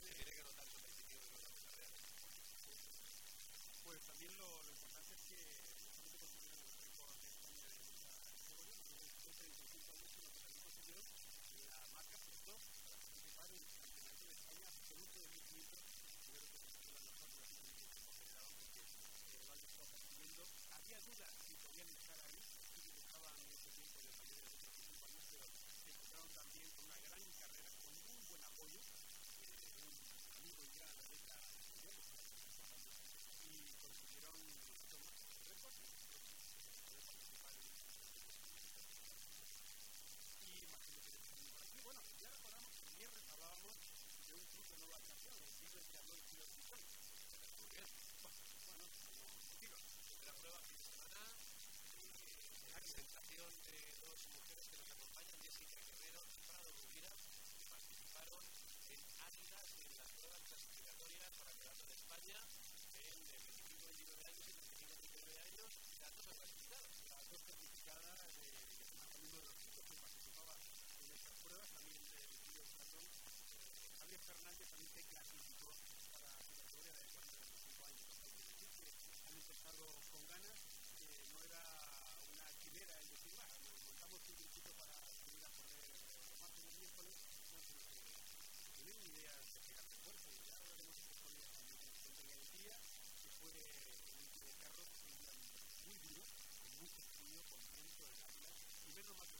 tiene que notar lo positivo de lo que Pues también lo, lo importante es que justamente consiguieron un récord de España de esta categoría, con 35 años en los que también consiguieron la marca justo para participar en el Campeonato de España absoluto de 1500. Yo creo que es una de las cosas que se consideraron porque eh, lo han estado consiguiendo. Había dudas si podían estar ahí, si estaban en ese tiempo de los 35 años, pero se encontraron también con una gran carrera, con muy buen apoyo. la prueba la presentación de dos mujeres que nos acompañan, Jessica Guerrero y Prado Rubira, que participaron en Águilas en las pruebas clasificatorias para el Campeonato de España en 25 y 29 años y 25 y 29 años, las dos certificadas. Las dos de, de, Fernández también se clasificó para la años. Han empezado con ganas, no era una quimera el decir, montamos un grupito para subir a correr los martes y miércoles, no que ideas de de fuerza y ya veremos el día, que fue un de un día muy duro, con mucho frío, con de la y menos más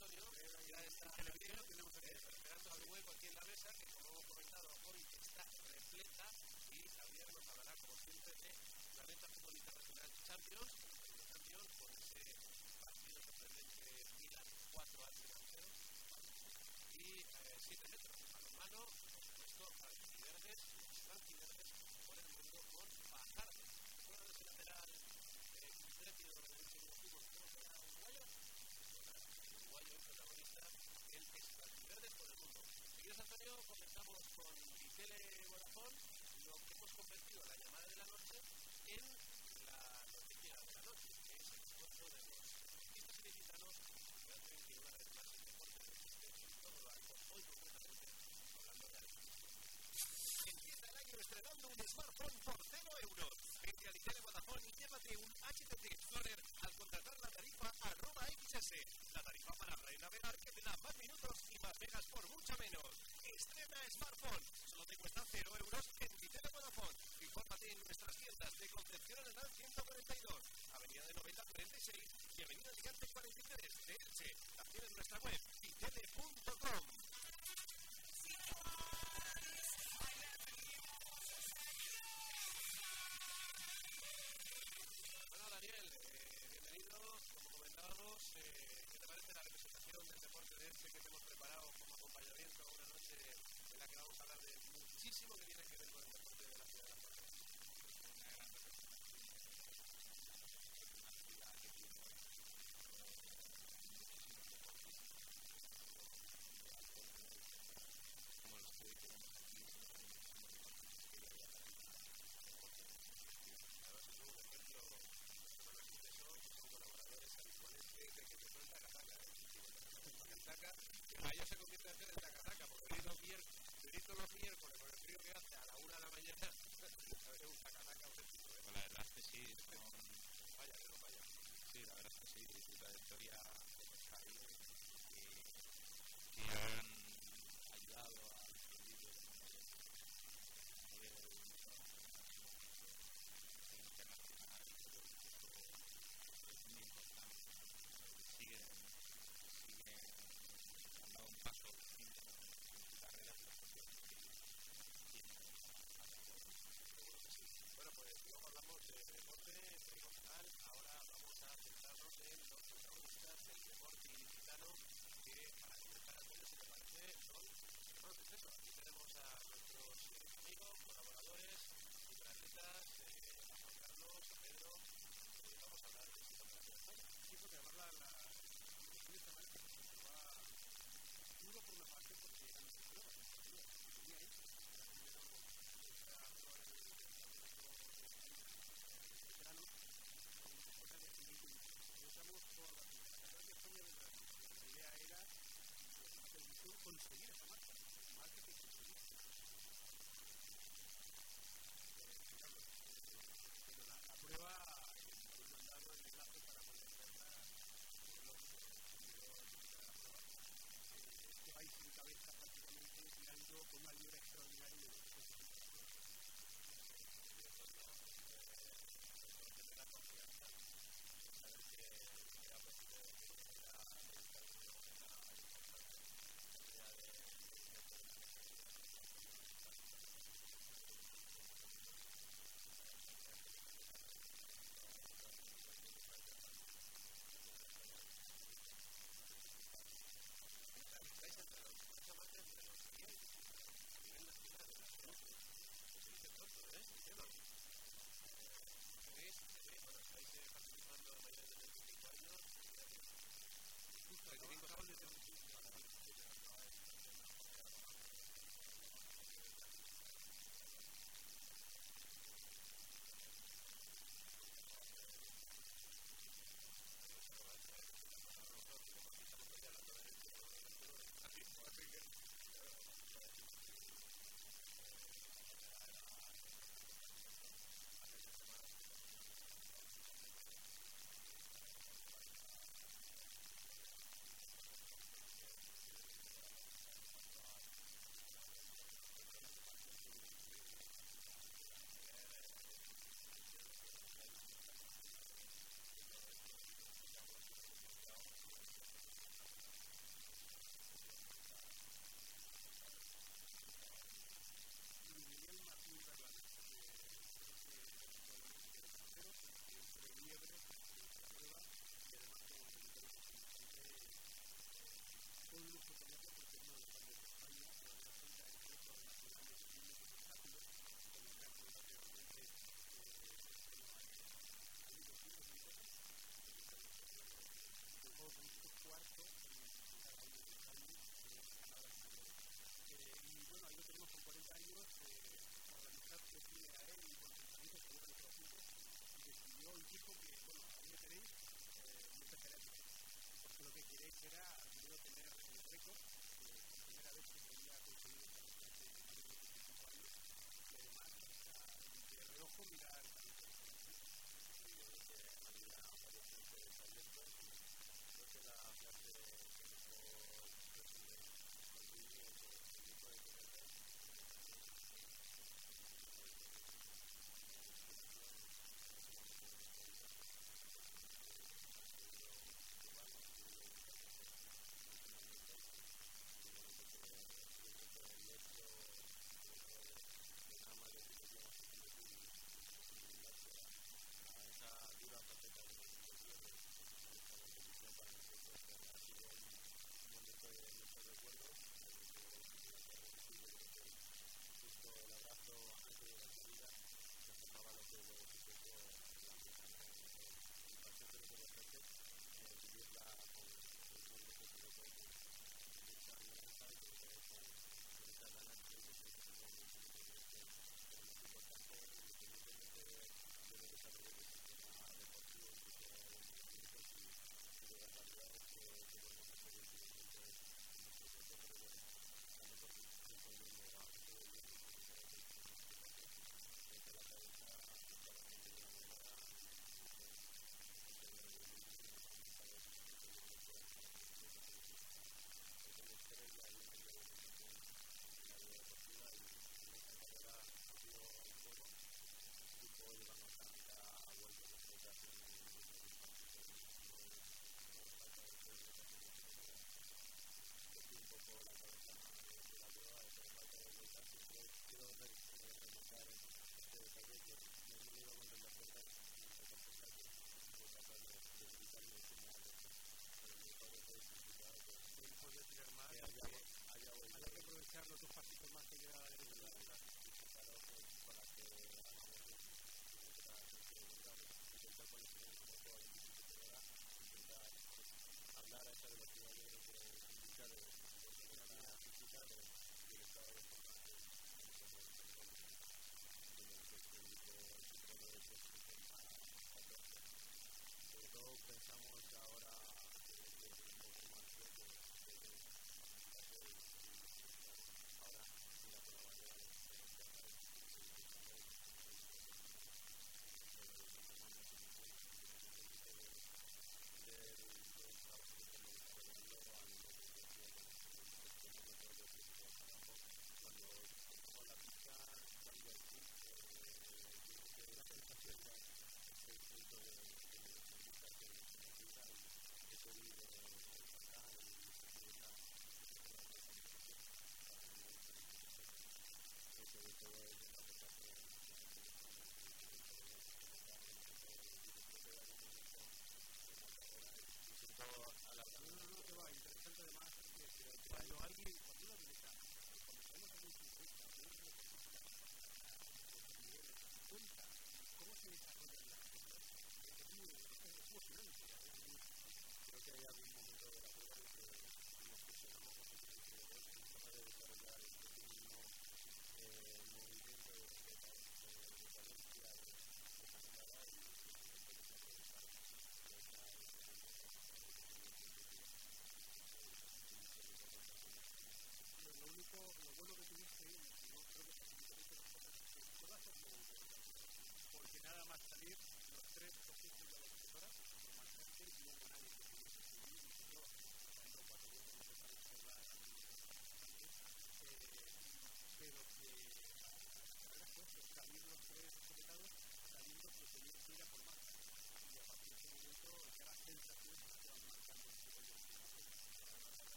Antonio, ya está en el vídeo, tenemos aquí esperando al hueco aquí en la mesa, que como hemos comentado, hoy está repleta y Javier nos hablará, como siempre, de la venta futbolista regional Champions, Champions con ese partido sorprendente Milan 4 al financiero y 7 metros a lo mano, por supuesto, Alquiverdes, Alquiverdes por el mundo con Fajardo, fuera de lateral, eh, un trépido Queridos Antonio, comenzamos con Gisele Bonafón, lo que hemos convertido la llamada de la noche en la noticia de la noche, que es el encuentro de los deportistas ilicitanos que han transmitido una vez más el deporte del existencia en todo lo alto, hoy concretamente hablando de Argentina. En Gisela estrenando un smartphone por 0 euros especialidad de Vodafone y llévate un HTC Explorer al contratar la tarifa arroba XS. La tarifa para hablar navegar que te da más minutos y más megas por mucho menos. Estrena smartphone. Solo te cuesta 0 euros en Vitele Vodafone. Infórmate en nuestras tiendas de Concepción Arenal 142, Avenida de 90 46 y Avenida Gigante 43 de Elche. También en nuestra web vitele.com. que tenemos preparado como acompañamiento a una noche en la que vamos a hablar de muchísimo que tiene que ver con el deporte de la ciudad de la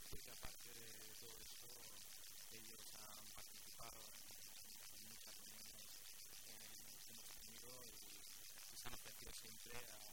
parte que aparte de, todo esto, ellos han participado en muchas reuniones que hemos tenido y, y se han ofrecido siempre a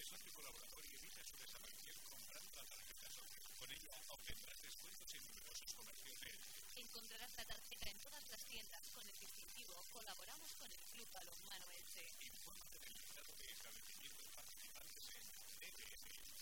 Además de colaborador y evita su desaparición comprando la tarjeta este Socio. Con ella obtendrás descuentos en numerosos comercios de Encontrarás la tarjeta en todas las tiendas con el distintivo Colaboramos con el Club Balonmano Elche. Infórmate del listado de establecimientos participantes en dfc.es.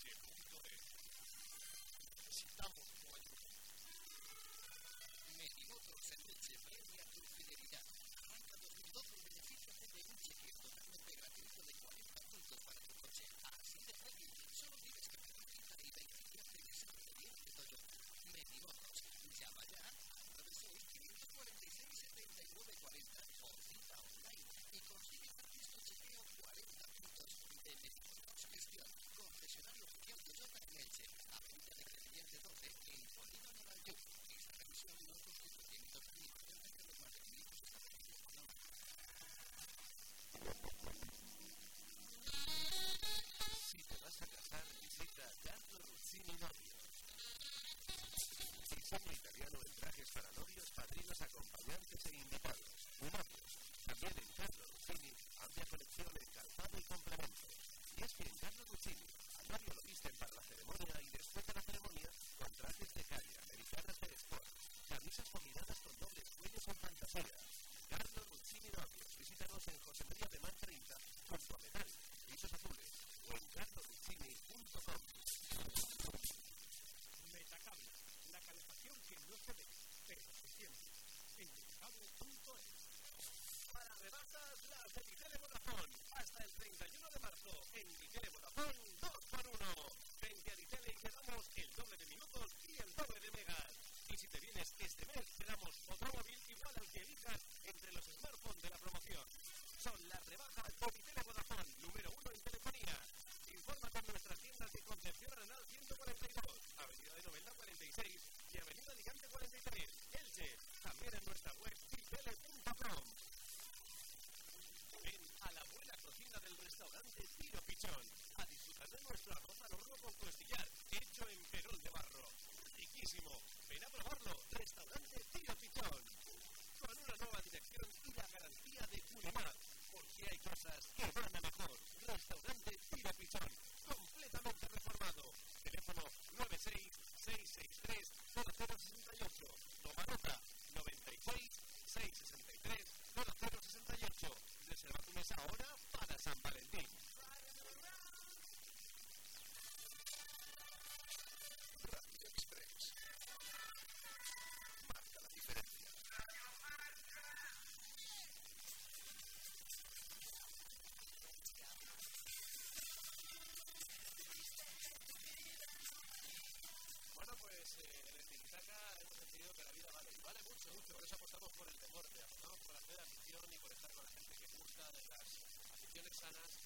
mujeres sanas,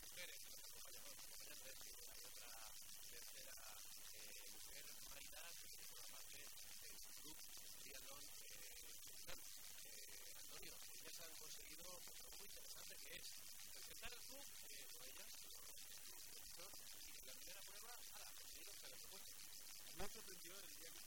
mujeres hay otra tercera eh, mujer, que parte eh, club eh, Antonio, han conseguido pues, algo muy interesante que es presentar el club eh, por y la primera prueba, pues, el día que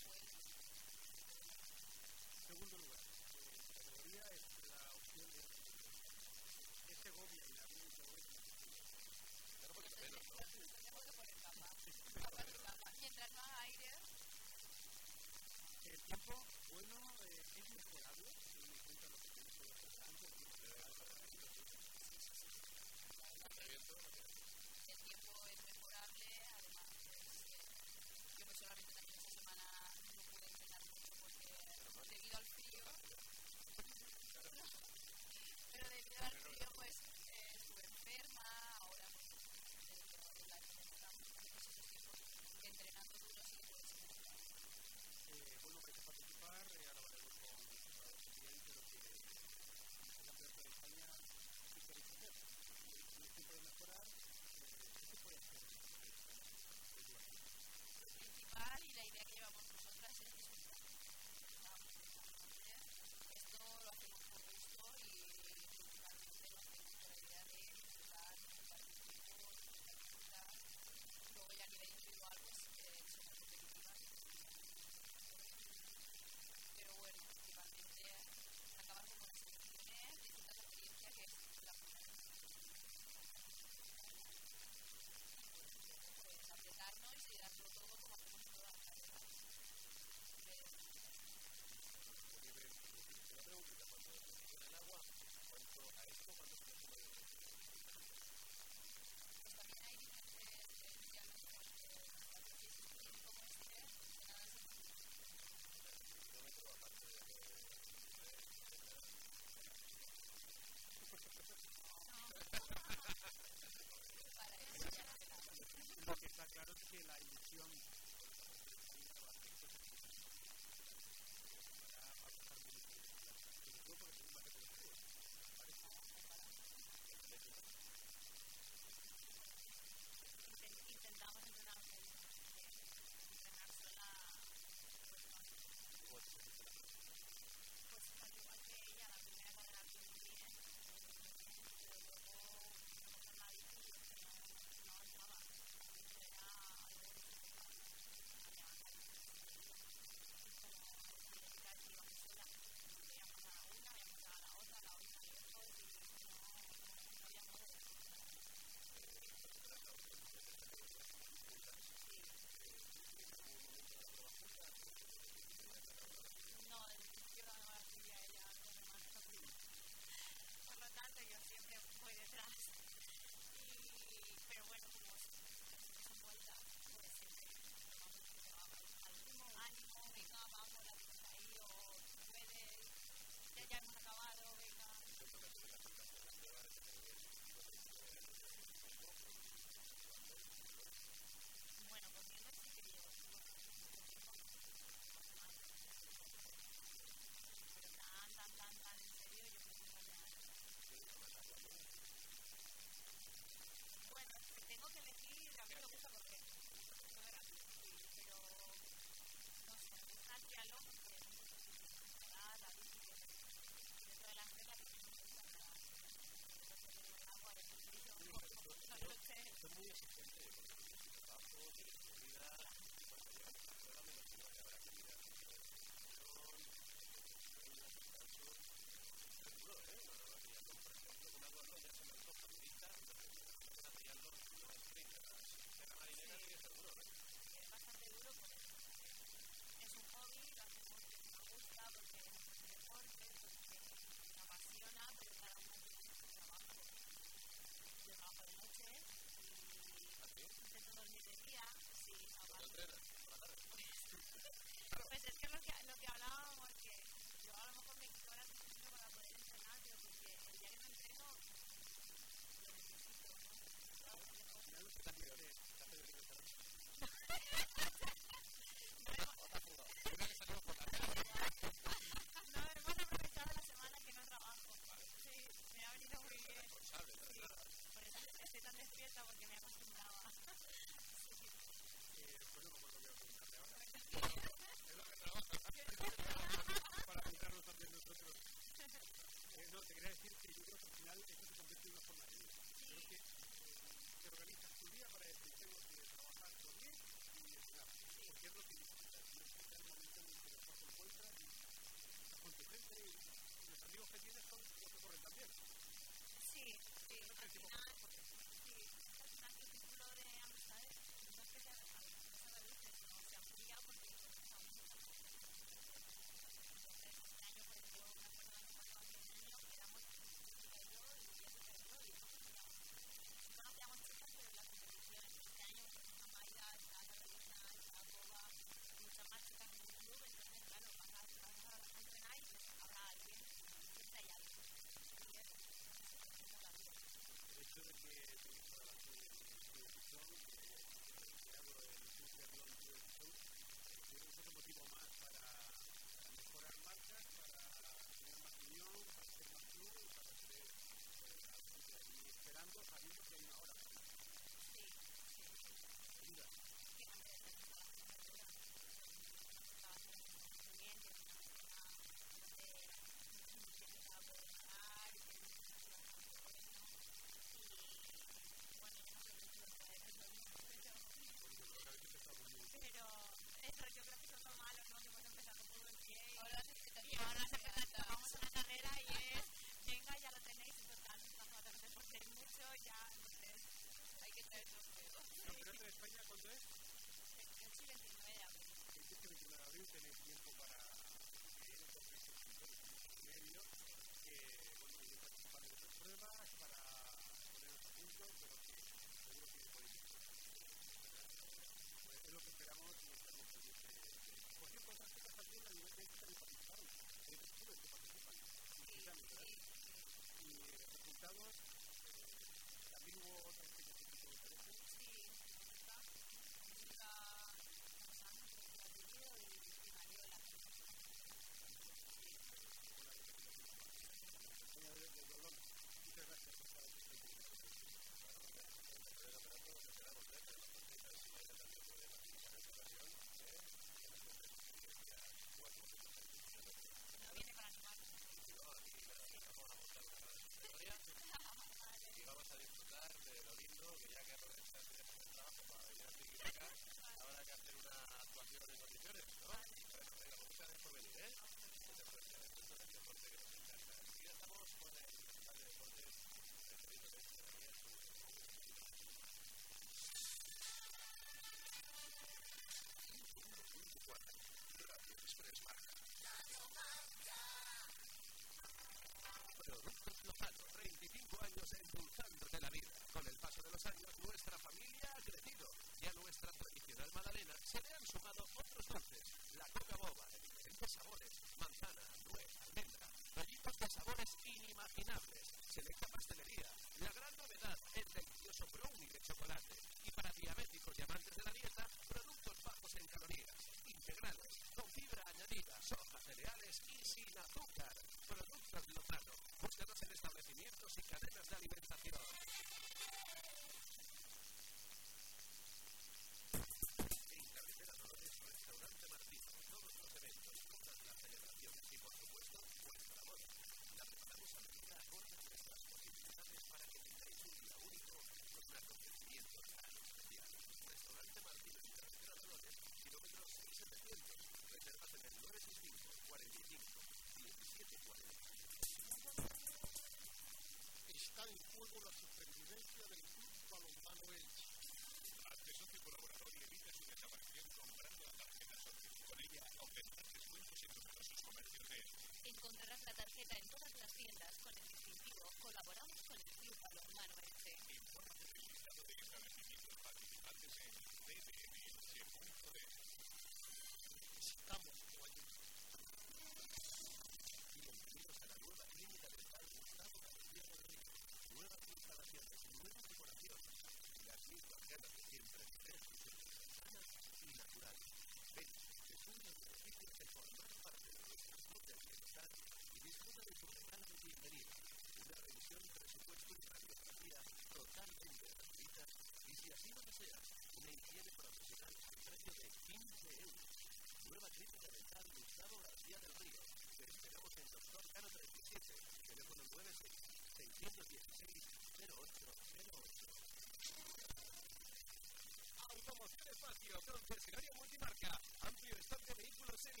America, Antonio, estamos en vehículos en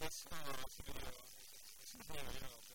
pues eso eso creo eso creo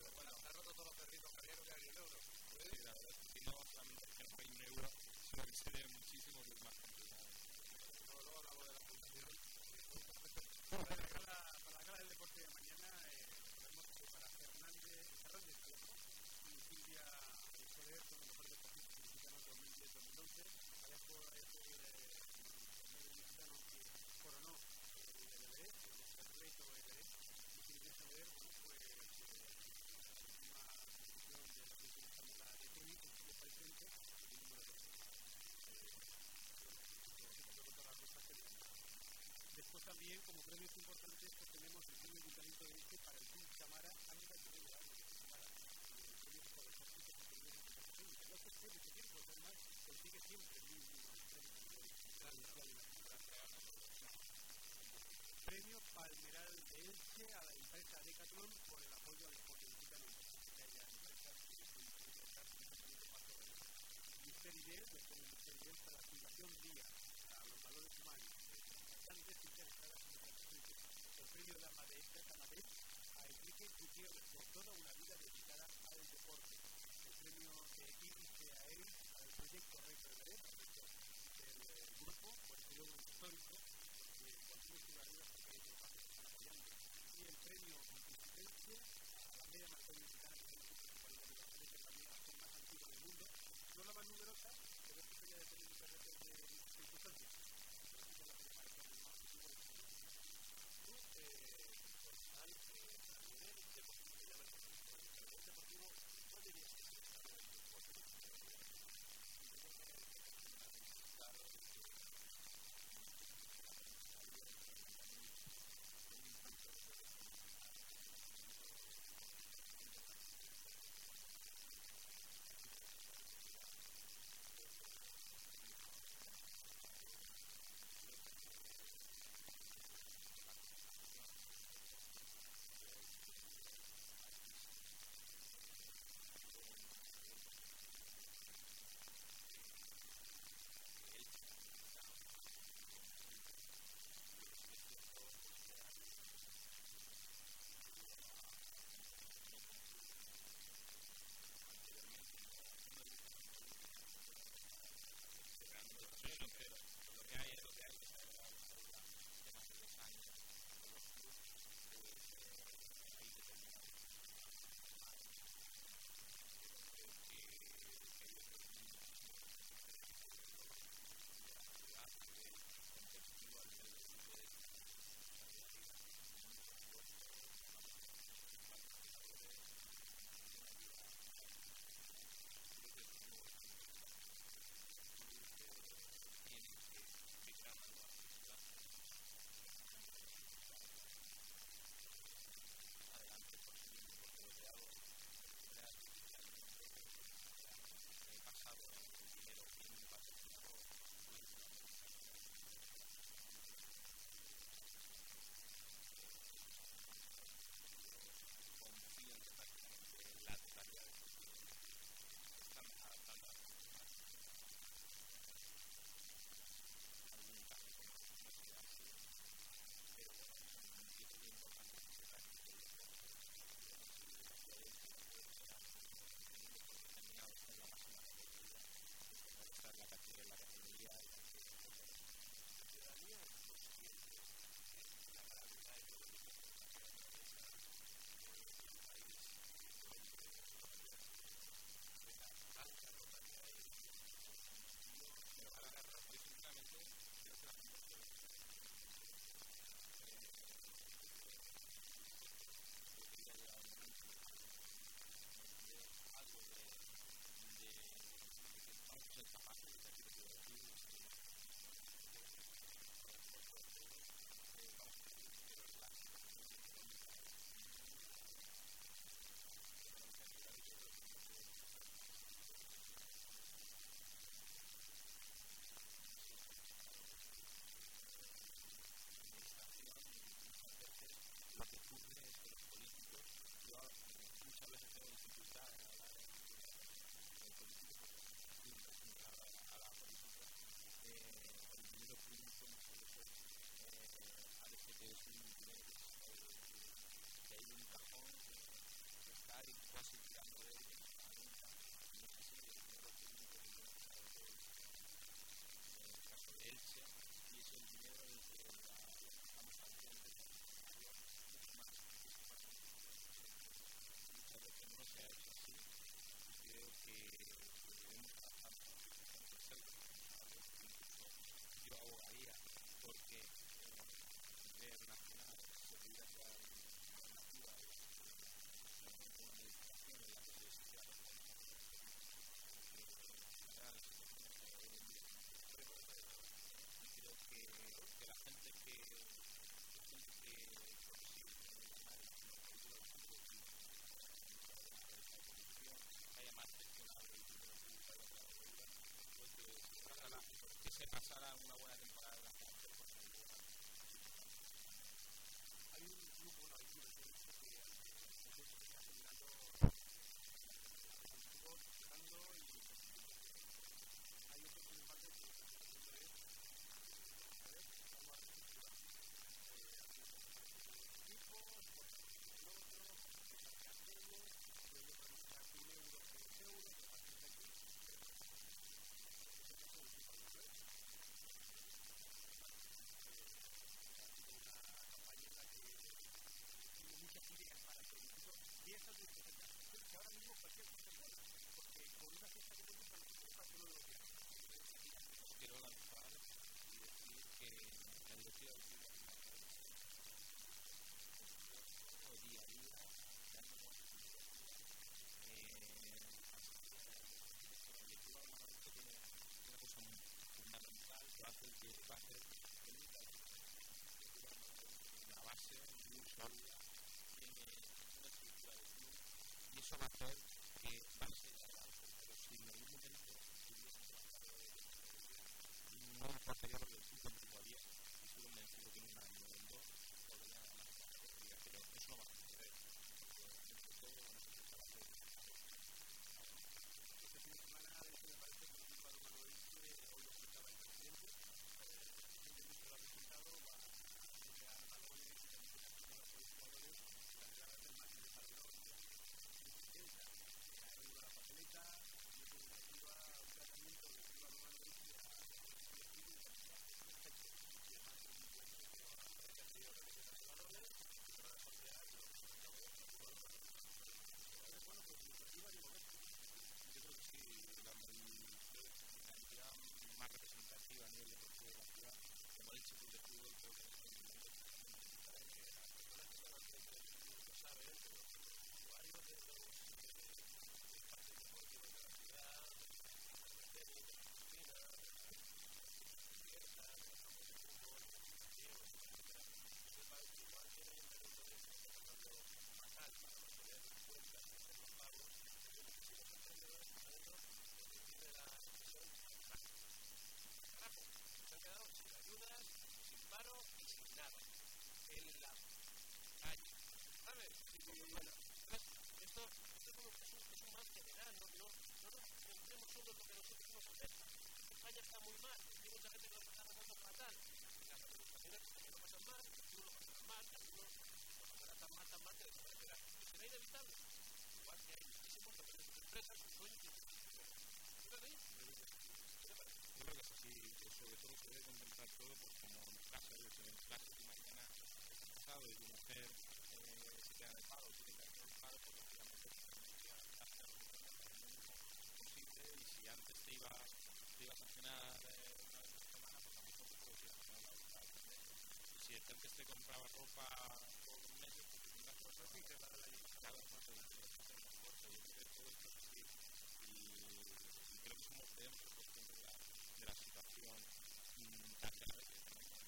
Okay? expresa sus. Yo creo que sobre todo se debe contemplar todo, pues como en clase y mañana es casado y tu mujer se queda en el paro, si te quedas en el posible y si antes te iba, a sancionar eh, una vez a semana, pues tampoco te podía vez. Si antes te compraba ropa por un mes, pues te compras no te de la, situación tan grave que tenemos.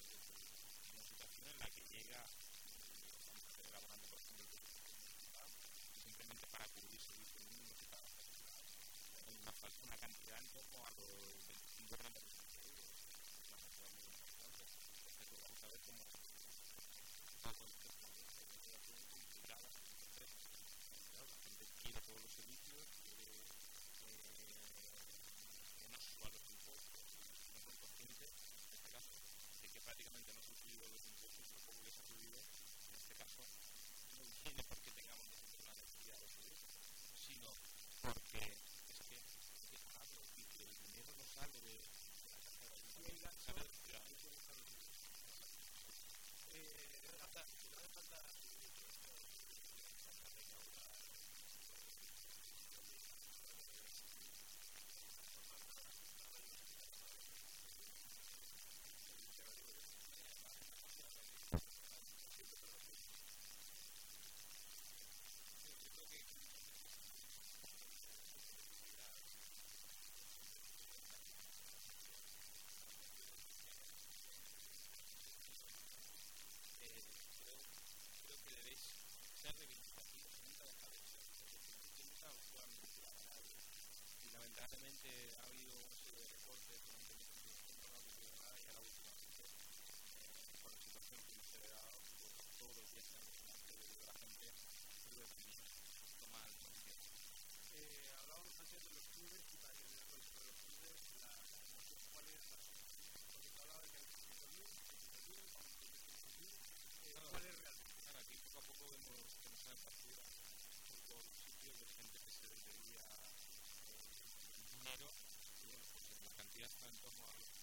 Una situación en la que llega, simplemente para cubrir servicios mínimos y para una, una cantidad en torno a los 25 grandes prácticamente no ha los impuestos, en este caso, no viene porque tengamos nosotros la necesidad de subir, sino porque es que el dinero no sale de la saber Santo Moro.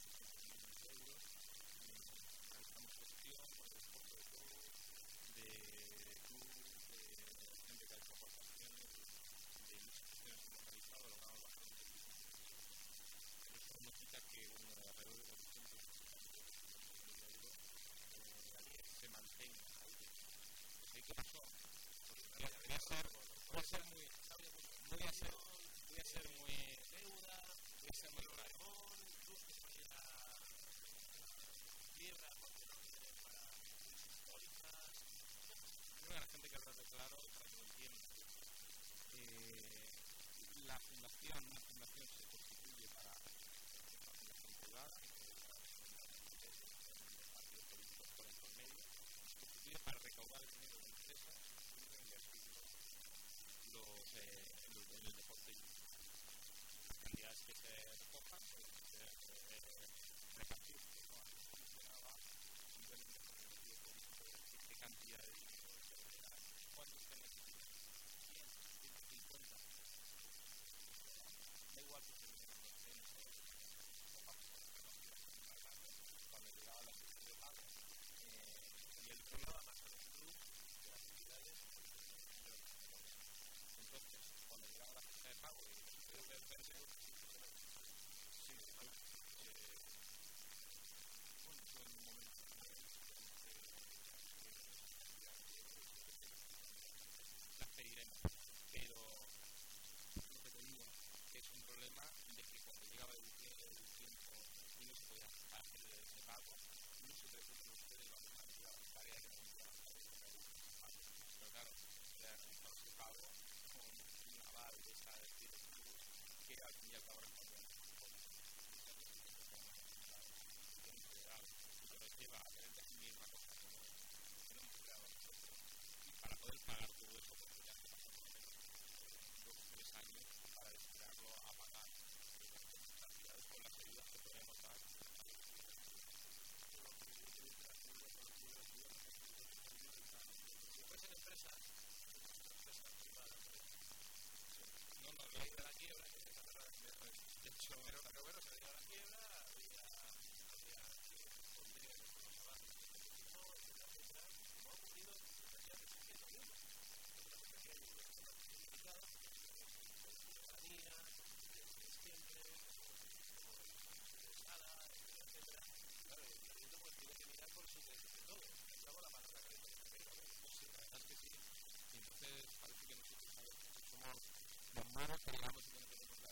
que no tenemos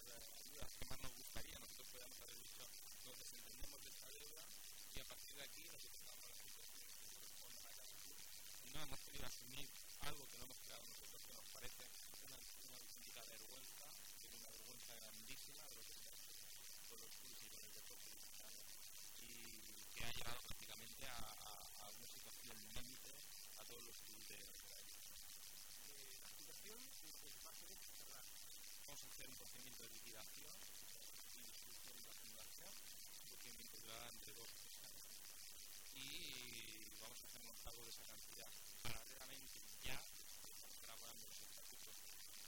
las ayudas que más nos gustaría, nosotros podemos haber dicho, nos desentendemos de esta deuda y a partir de aquí nosotros damos las situaciones que corresponden a cada uno. Y no hemos querido asumir algo que no hemos creado nosotros, que nos parece una, una auténtica vergüenza, pero una vergüenza grandísima de lo que se hace con los clubes y con el deporte mexicano y que ha llegado prácticamente a, a, a una situación límite a todos los clubes de la ciudad. Eh, la fundación construcción y procedimiento de liquidación y de procedimiento durará entre dos o tres años. Y vamos a hacernos cargo de esa cantidad. Paralelamente, ya estamos elaborando los estatutos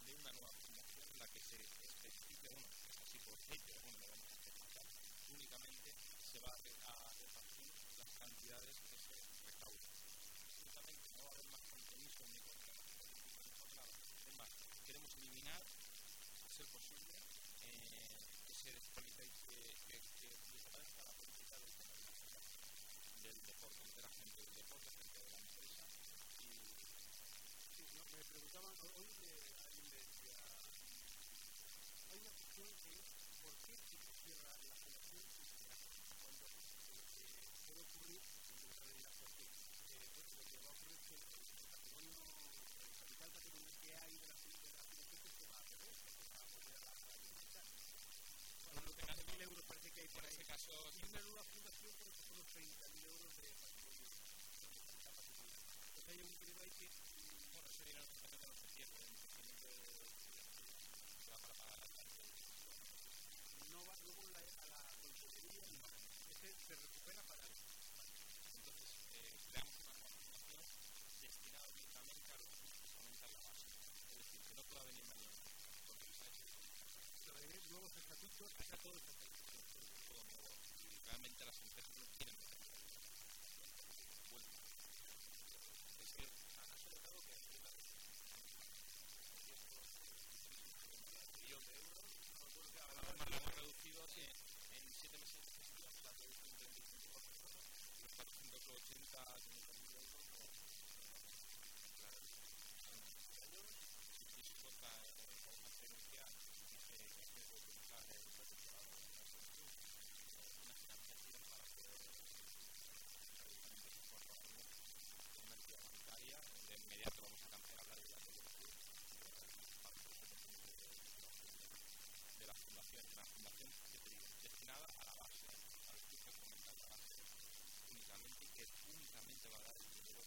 de una nueva fundación en la que se especifica, bueno, es así por ley, pero bueno, lo vamos a especificar. Únicamente se va a repartir las cantidades que se recaudan. Únicamente no va a haber más compromiso ni contrato. Es más, queremos eliminar ser posible eh, que se que, que, que desaparezca la política del tema del deporte, de la gente del deporte, gente de la empresa. Y... Sí, no, me preguntaban, hoy me, alguien me decía, hay una cuestión que es por qué se cierra la fundación cuando lo que puede ocurrir eh, pues, lo que va a ocurrir es que el patrimonio, el capital patrimonio que hay de la hay por ese caso. Y una nueva fundación por que son 30.000 euros de patrimonio. Entonces hay un tema ahí que. Bueno, eso dirán los que nos entienden. Se va para pagar las tarjetas. No va luego a la consejería, no. Este se recupera para eso. Entonces, eh, creamos una nueva fundación destinada únicamente a los que aumentan la base. Es decir, que no pueda venir mañana. Pero venir nuevos estatutos, acá todo está realmente las empresas no meter Bueno, es que has notado que la millón de euros, lo reducido en, en 7 meses. Ha reducido un 35%, y los 480 a 500.000 euros, la recurso una financiación para poder ayuntamientos en cuatro años una entidad bancaria, de inmediato vamos a cancelar la deuda de de la fundación, una fundación que te digo, destinada a la base, a los que fomentan la base únicamente que únicamente va a dar el dinero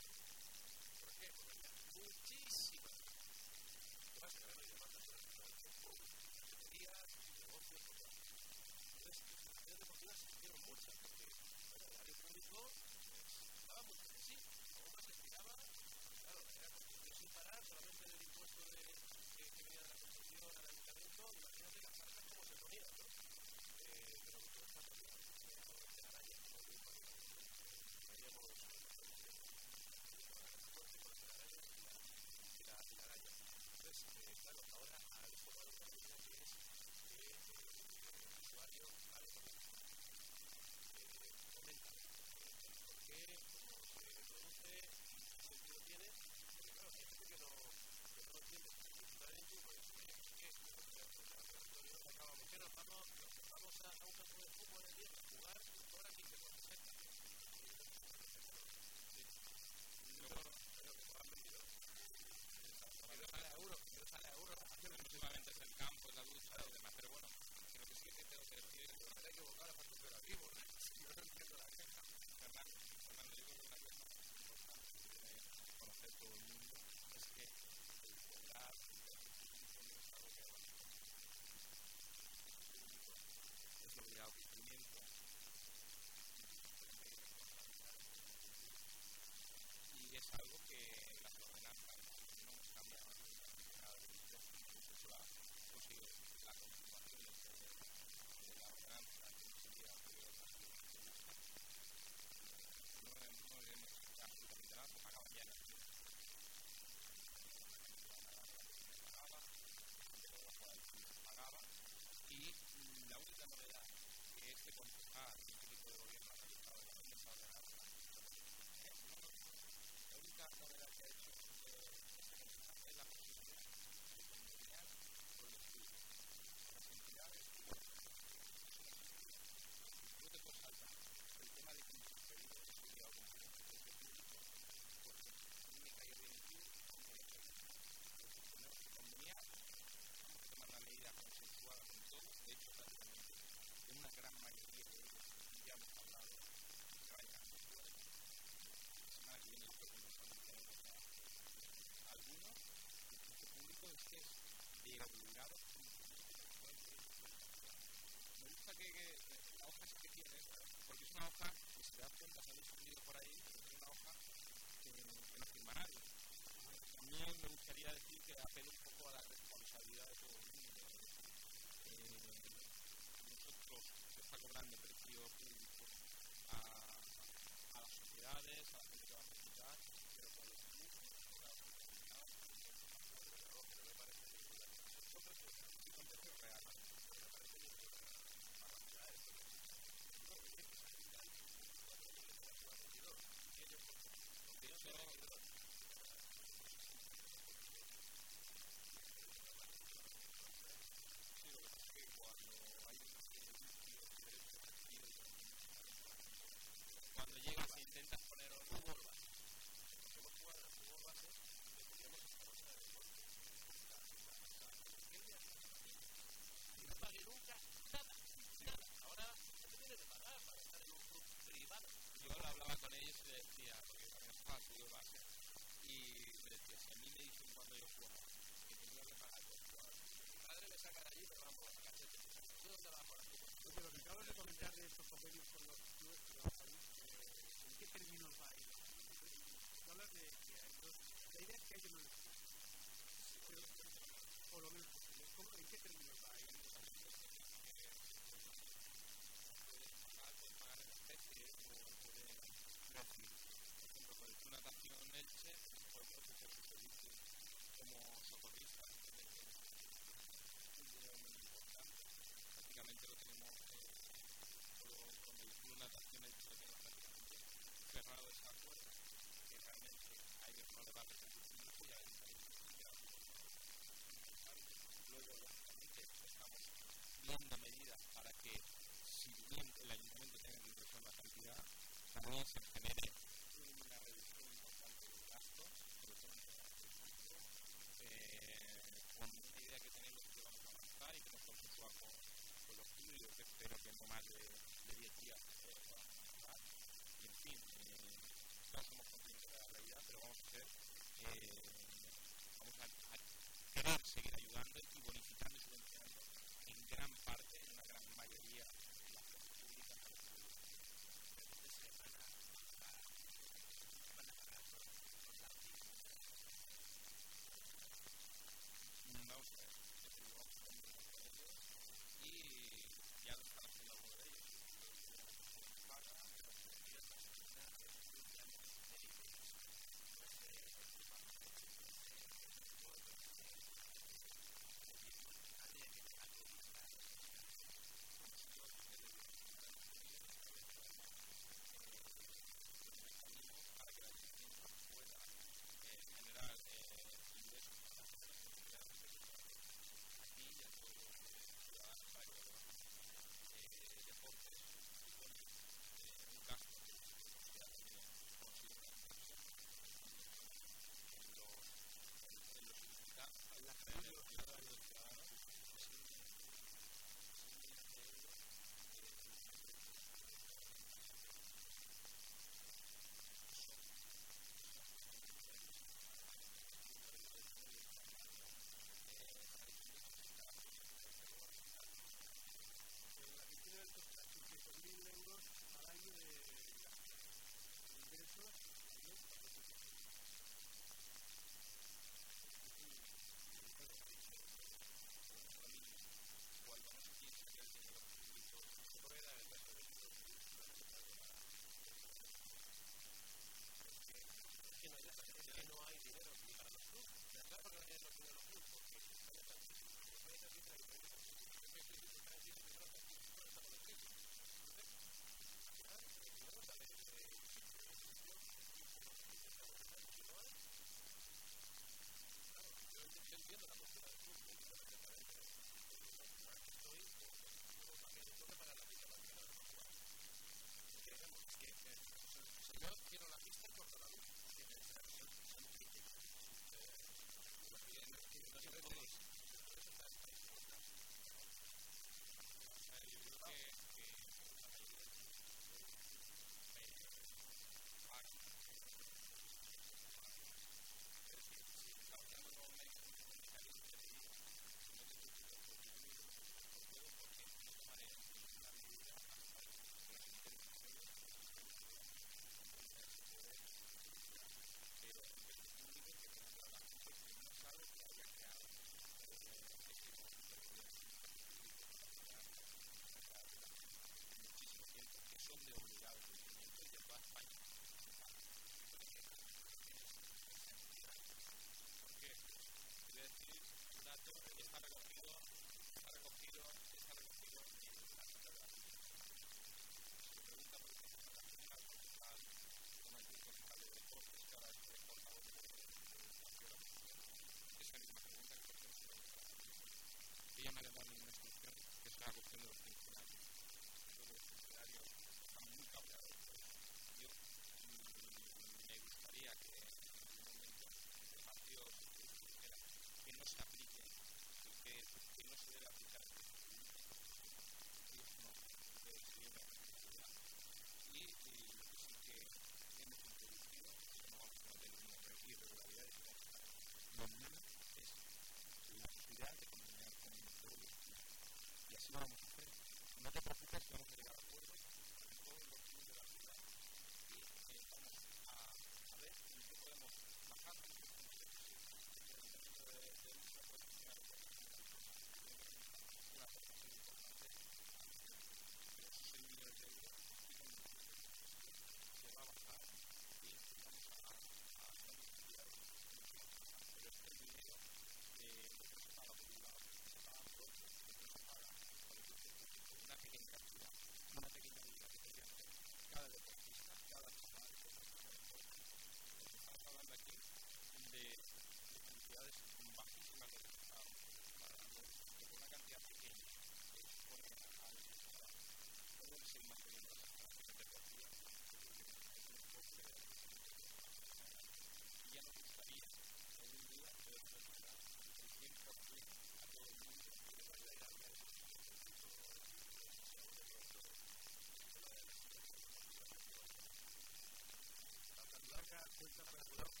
sometimes without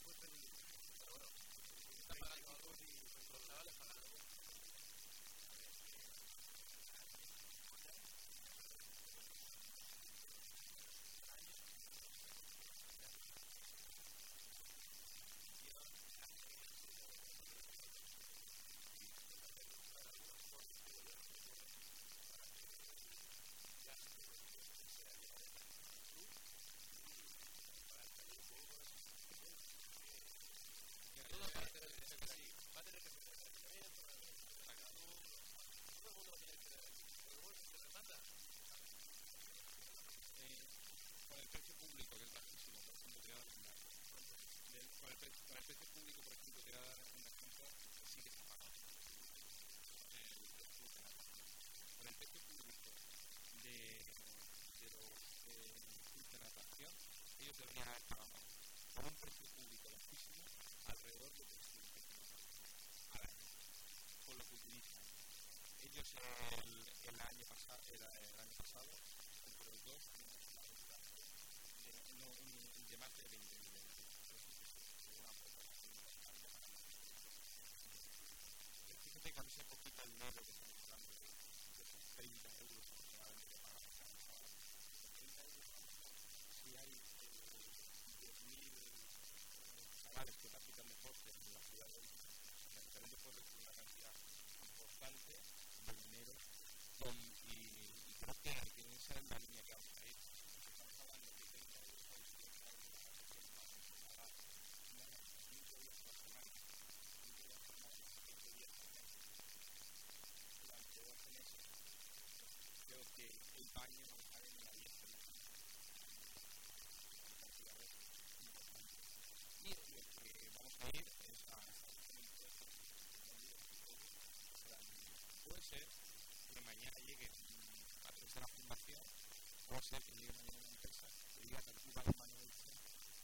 ser que lleguen a ninguna empresa, se diga que los bares manuales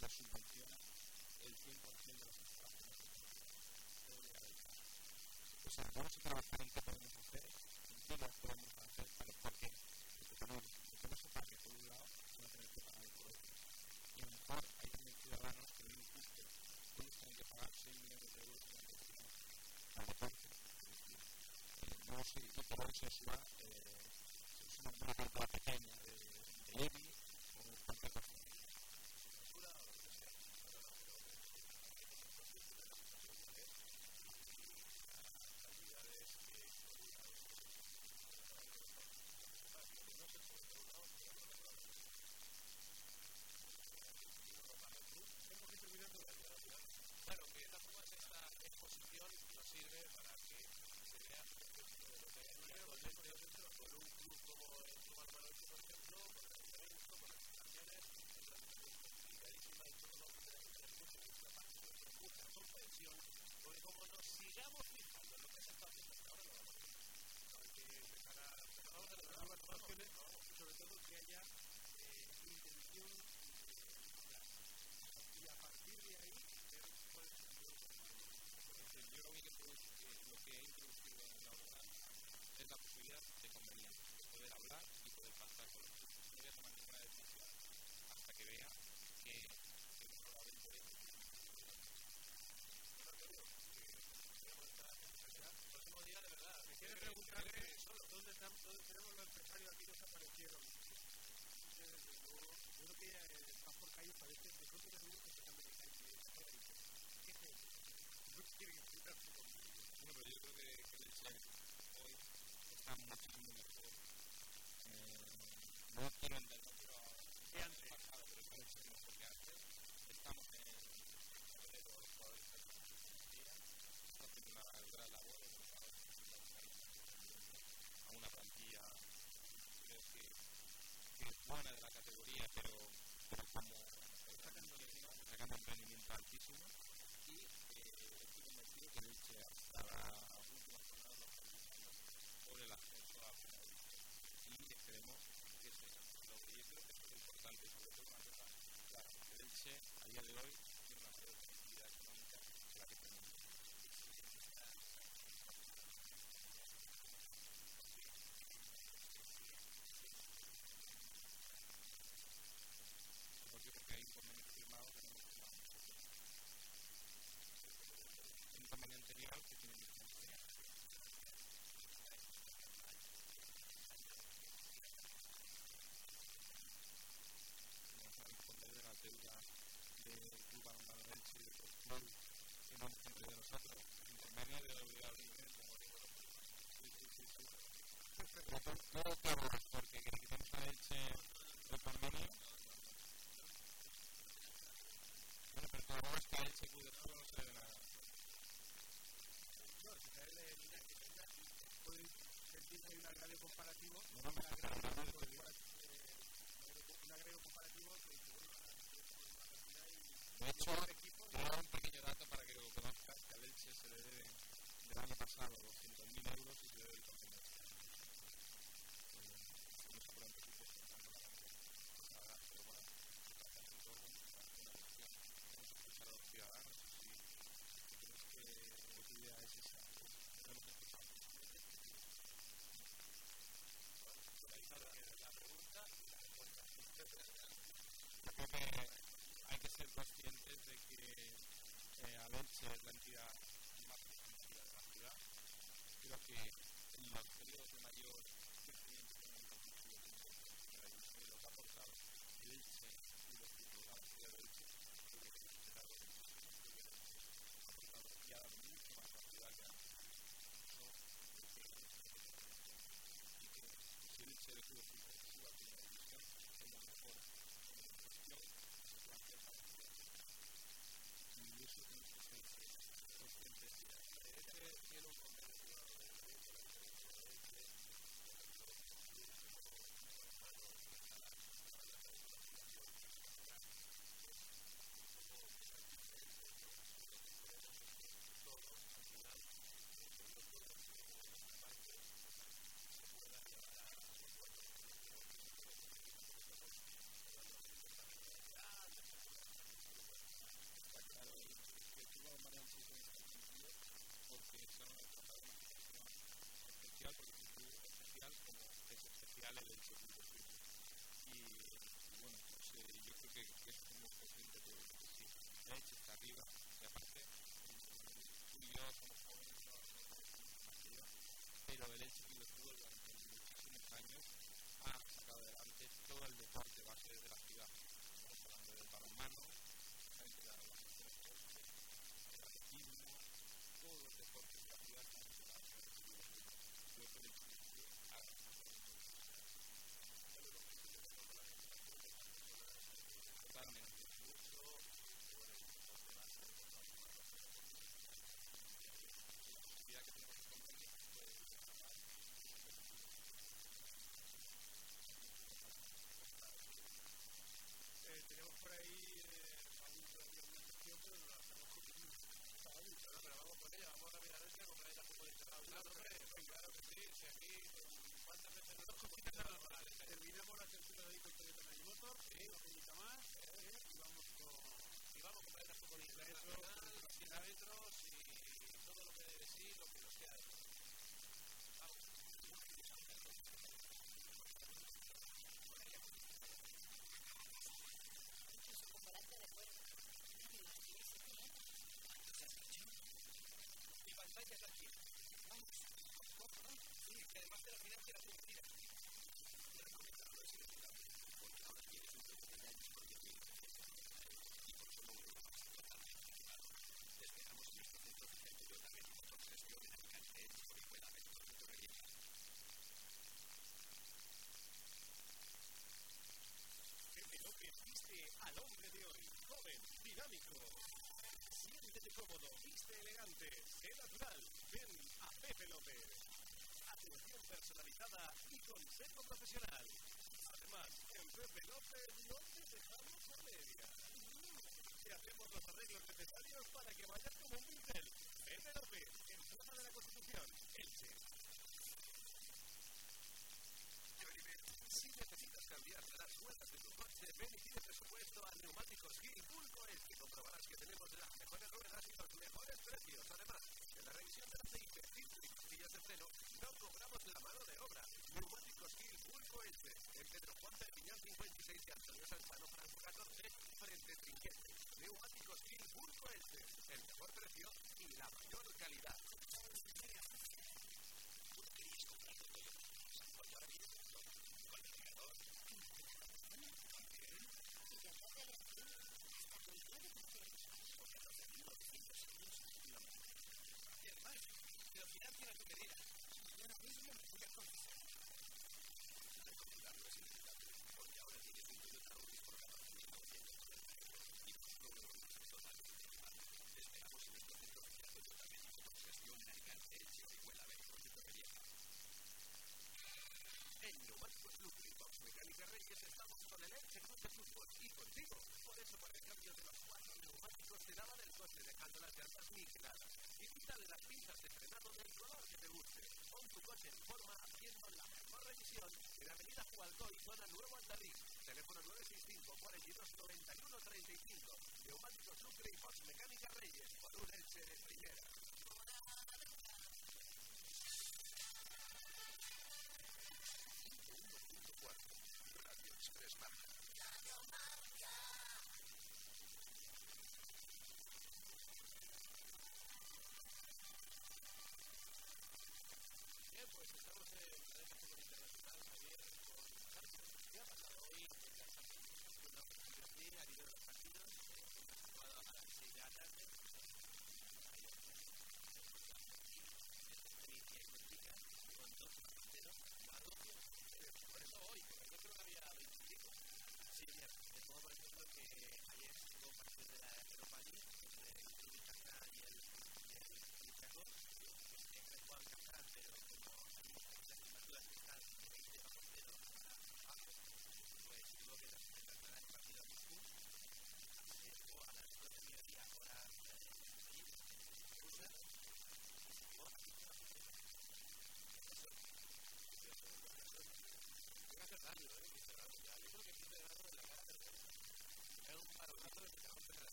les subvencionan el 100% de las instalaciones. O sea, vamos a trabajar en qué podemos hacer, en qué las podemos hacer para porque económico. Porque no se pague por un lado, se va a tener que pagar por otro. Y a lo mejor hay también ciudadanos que no les ellos tienen que pagar 6 millones de euros para la parte. No sé, y por eso es una, eh, es una, una pequeña. creo que hay que ser conscientes de que eh, Avenche es la entidad más reconocida de la ciudad. Creo que en los periodos de mayor crecimiento que nos ha aportado de intensidad. Dinámico. Siéntete cómodo, viste elegante, sé natural. Ven a Pepe López. Atención personalizada y consejo profesional. Además, en Pepe López no te dejamos a media. Te hacemos los arreglos necesarios para que vayas como un pincel. Pepe López, en Plaza de la Constitución, Elche. Cambiar las ruedas de tu coche, ven y pide presupuesto a Neumáticos Pulco que comprobarás que tenemos las mejores ruedas y los mejores precios. Además, en la revisión del aceite, filtro y pastillas de freno, no cobramos la mano de obra. Neumáticos Este, en Pedro Juan Perpiñán 56 y Antonio Sanzano Franco 14, frente Trinquete. Neumáticos Este, el mejor precio y la mayor calidad. Financian a tu medida. Reyes estamos con el Elche Club de Fútbol y contigo. Por eso, por el cambio de los cuatro neumáticos, te daban el coche dejando las llantas niveladas. Y quítale las pinzas de frenado del color que te guste. Pon tu coche en forma haciendo la mejor revisión en Avenida Jualcoy, zona Nuevo Andalí. Teléfono 965 42 91 35. Neumáticos Sucre y Box Mecánica Reyes por un Elche de primera.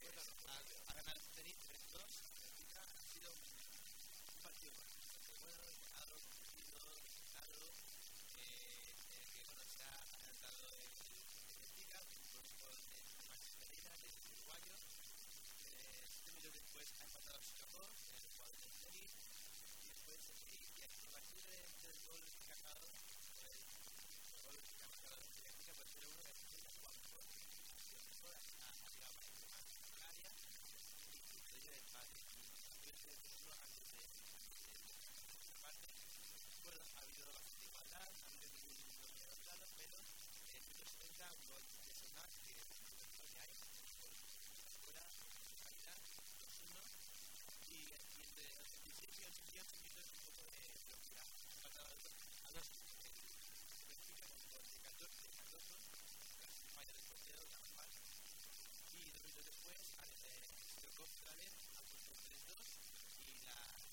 Ha ganado el tenis 3-2. Benfica ha sido un partido. Bueno. Eh, eh, que se ha adelantado el Benfica con un gol de Tomás Pereira, del uruguayo. Eh, siete después ha empatado el jugador del tenis. Y después, eh, y a partir de- del gol ha marcado, pues, el gol que ha marcado el Benfica, pues 0-1 de Benfica, jugado mejor. Ha sido mejor, ha ha llegado más más al área y sucedió el empate. Y después de uno antes de, de, de la parte, bueno, ha habido igualdad, ha habido ningún gol de los pero en el minuto 70 un gol de Sonar que no ya hay, gol fuera, calidad, 2-1 y y entre los 26 y los 28 minutos un poco de pasado a a el de 14 Cardoso, tras un fallo del portero, la mal. Y dos minutos después, Stokov otra vez puesto 3-2 y la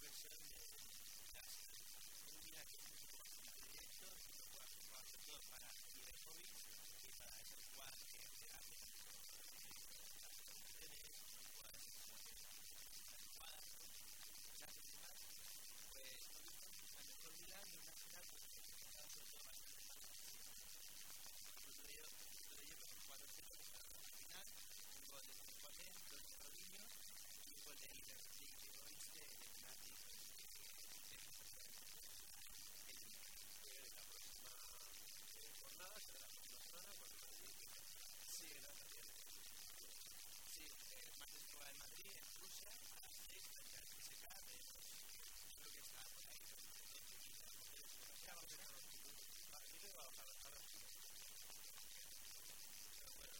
debe ser un día que se pueda hacer proyectos, se pueda hacer para el hobby y para eso. Real Madrid, en Rusia, a las 3 contra el PSG, creo que vamos a ver. A. Pero bueno,